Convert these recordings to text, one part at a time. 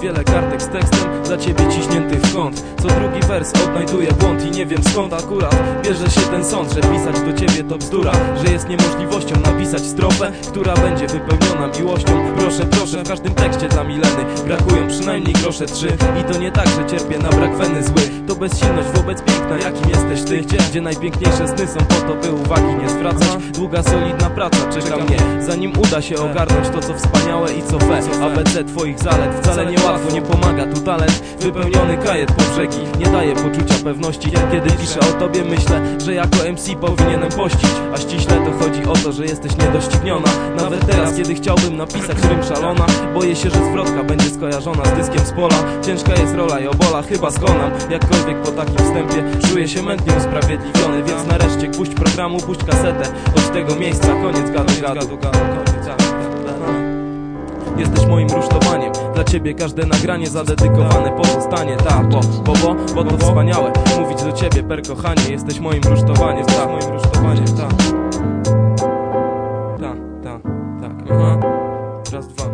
wiele kartek z tekstem Dla ciebie ciśnięty w kąt. Co drugi wers odnajduje błąd I nie wiem skąd akurat. Bierze się ten sąd Że pisać do ciebie to bzdura. Że jest niemożliwością napisać strofę Która będzie wypełniona miłością. Proszę, proszę, w każdym tekście dla Mileny Brakują przynajmniej grosze trzy. I to nie tak, że cierpię na brak weny zły. To bezsilność wobec piękna, jakim jesteś ty. Gdzie, gdzie najpiękniejsze sny są po to, by uwagi nie zwracać? Długa, solidna praca czeka mnie. Zanim uda się ogarnąć to, co wspaniałe i co fe ABC twoich zalet wcale niełatwo, nie pomaga tu talent. Wypełniony kajet po brzegi Nie daje poczucia pewności. Kiedy piszę o tobie myślę, że jako MC powinienem pościć. A ściśle to chodzi o to, że jesteś niedościgniona. Nawet teraz, kiedy chciałbym napisać rym szalona. Boję się, że zwrotka będzie skojarzona z dyskiem z pola. Ciężka jest rola i obola, chyba skonam Jakkolwiek po takim wstępie Czuję się mętnie usprawiedliwiony. Więc nareszcie puść programu, puść kasetę. Od tego miejsca koniec gadu gadu tak, tak, tak. Jesteś moim rusztowaniem ciebie każde nagranie zadedykowane pozostanie. Ta, bo, bo, bo, bo to wspaniałe. Mówić do ciebie per kochanie Jesteś moim rusztowaniem, ta, moim rusztowaniem, ta. Ta, ta, tak, aha. Raz, dwa.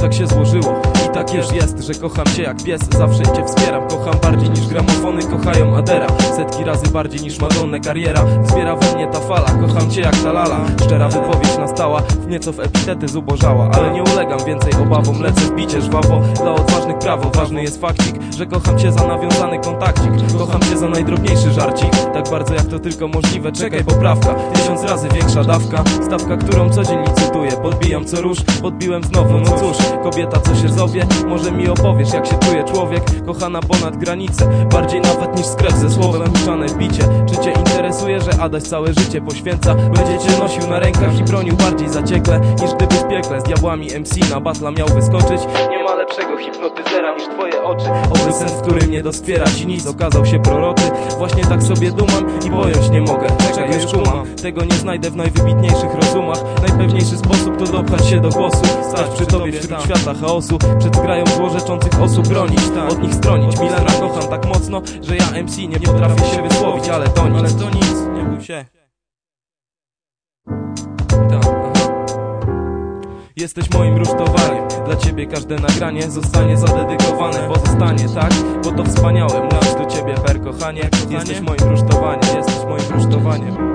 Tak się złożyło tak już jest, że kocham cię jak pies. Zawsze cię wspieram, kocham bardziej niż gramofony Kochają Adera, setki razy bardziej niż Madonnę Kariera. Wzbiera we mnie ta fala, kocham cię jak ta lala Szczera wypowiedź nastała, w nieco w epitety zubożała. Ale nie ulegam więcej obawom, lecę w bicie żwawo. Dla odważnych prawo, ważny jest fakcik Że kocham cię za nawiązany kontakcik. Kocham cię za najdrobniejszy żarcik. Tak bardzo jak to tylko możliwe, czekaj poprawka. Tysiąc razy większa dawka. Stawka, którą codziennie cytuję Podbijam co róż, podbiłem znowu, no cóż Kobieta, co się zowie, może mi opowiesz jak się czuje człowiek Kochana ponad granicę, bardziej nawet niż sklep ze słowem Puszczane bicie, czy cię interesuje, że Adaś całe życie poświęca? Będzie cię nosił na rękach i bronił bardziej zaciekle Niż gdyby w piekle z diabłami MC na batla miał wyskoczyć. Nie ma lepszego hipnotyzera niż twoje oczy. Oby sen, w którym nie doskwiera ci nic okazał się proroczy. Właśnie tak sobie dumam i pojąć nie mogę. Czekaj, już kumam, tego nie znajdę w najwybitniejszych rozumach. Najpewniejszy sposób to dopchać się do głosu. Stać przy tobie wśród świata chaosu. Przed grają złorzeczących osób bronić Od nich stronić Milena kocham tak mocno, że ja MC nie potrafię się wysłowić Ale to nic, ale to nic, nie bój się. Tak. Jesteś moim rusztowaniem. Dla ciebie każde nagranie zostanie zadedykowane. Pozostanie, tak? Bo to wspaniałe. Mówiąc do ciebie per kochanie. Jesteś moim rusztowaniem. Jesteś moim rusztowaniem